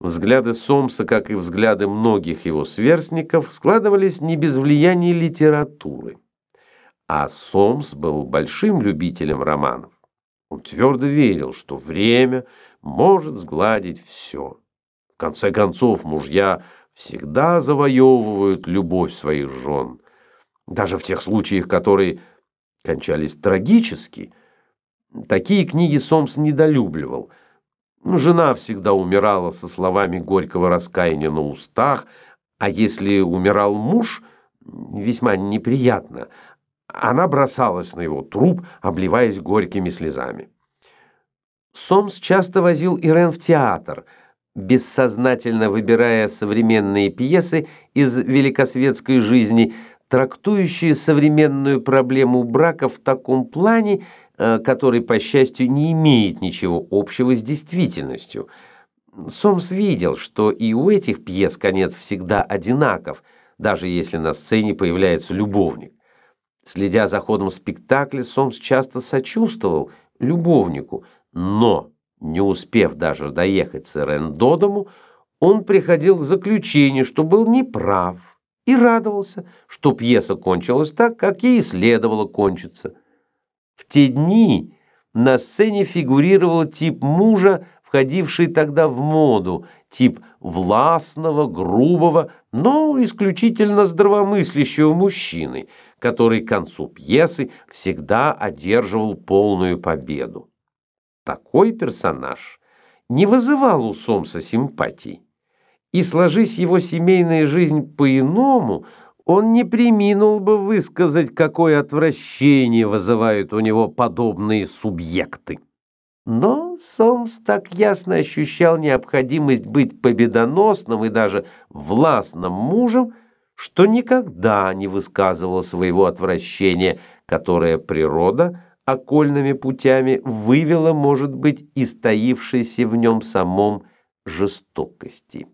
Взгляды Сомса, как и взгляды многих его сверстников, складывались не без влияния литературы. А Сомс был большим любителем романов. Он твердо верил, что время может сгладить все. В конце концов, мужья всегда завоевывают любовь своих жен. Даже в тех случаях, которые кончались трагически. Такие книги Сомс недолюбливал – жена всегда умирала со словами горького раскаяния на устах, а если умирал муж, весьма неприятно, она бросалась на его труп, обливаясь горькими слезами. Сомс часто возил Ирен в театр, бессознательно выбирая современные пьесы из великосветской жизни, трактующие современную проблему брака в таком плане, который, по счастью, не имеет ничего общего с действительностью. Сомс видел, что и у этих пьес конец всегда одинаков, даже если на сцене появляется любовник. Следя за ходом спектакля, Сомс часто сочувствовал любовнику, но, не успев даже доехать с Эрен до дому, он приходил к заключению, что был неправ, и радовался, что пьеса кончилась так, как ей следовало кончиться. В те дни на сцене фигурировал тип мужа, входивший тогда в моду, тип властного, грубого, но исключительно здравомыслящего мужчины, который к концу пьесы всегда одерживал полную победу. Такой персонаж не вызывал у Сомса симпатий. И сложись его семейная жизнь по-иному – он не приминул бы высказать, какое отвращение вызывают у него подобные субъекты. Но Сомс так ясно ощущал необходимость быть победоносным и даже властным мужем, что никогда не высказывал своего отвращения, которое природа окольными путями вывела, может быть, и стоившейся в нем самом жестокости.